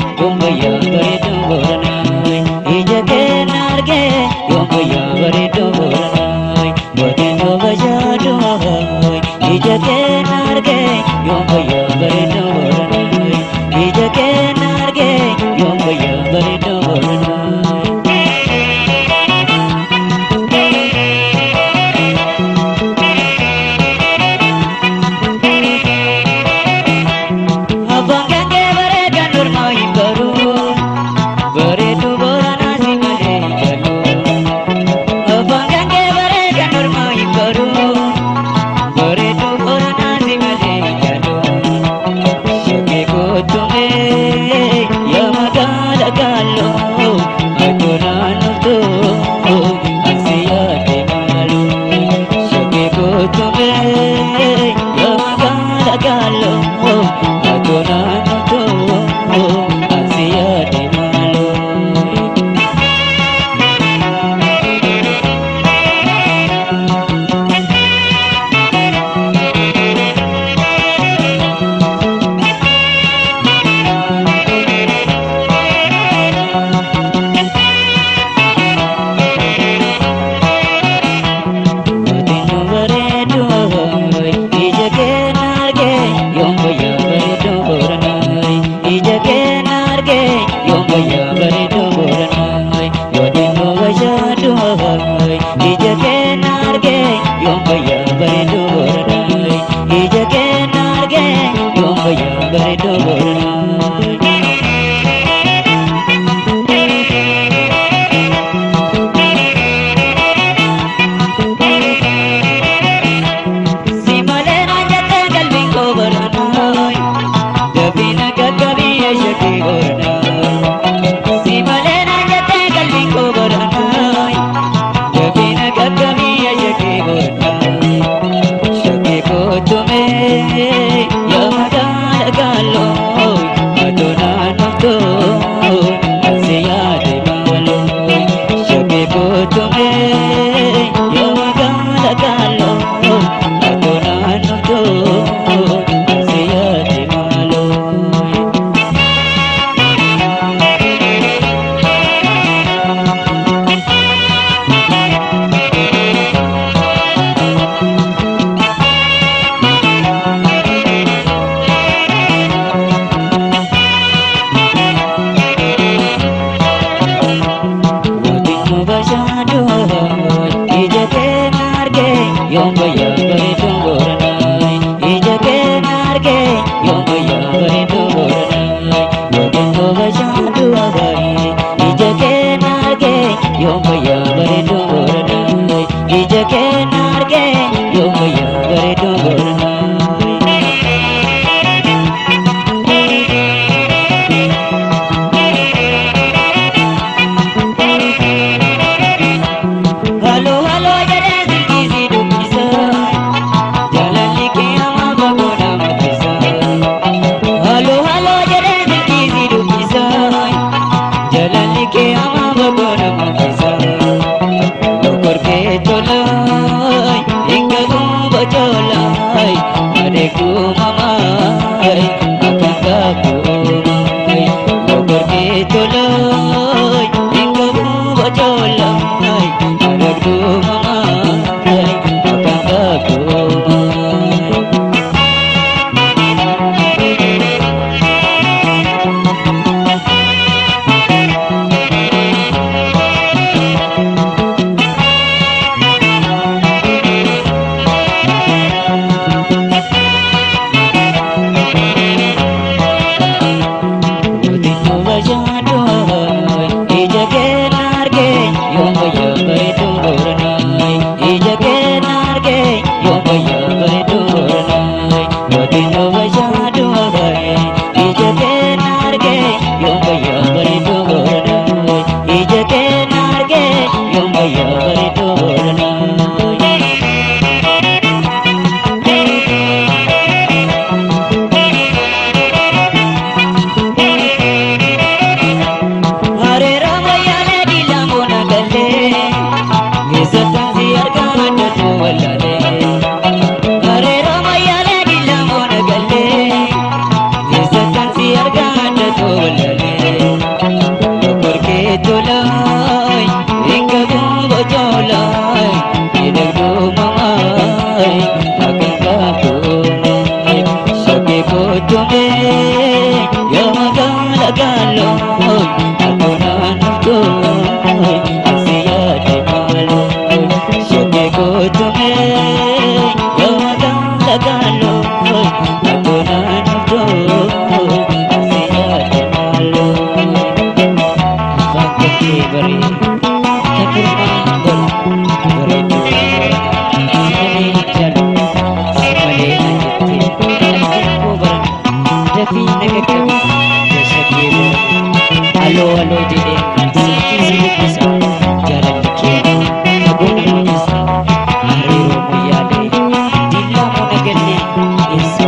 tengo Bye. বলে yeah define que te gusta, yo se quiero. Aló, aló, dile, si quise pasa, ya la que quiero. Sabona, pisa, arriba, muy ale, dila, mona, que le,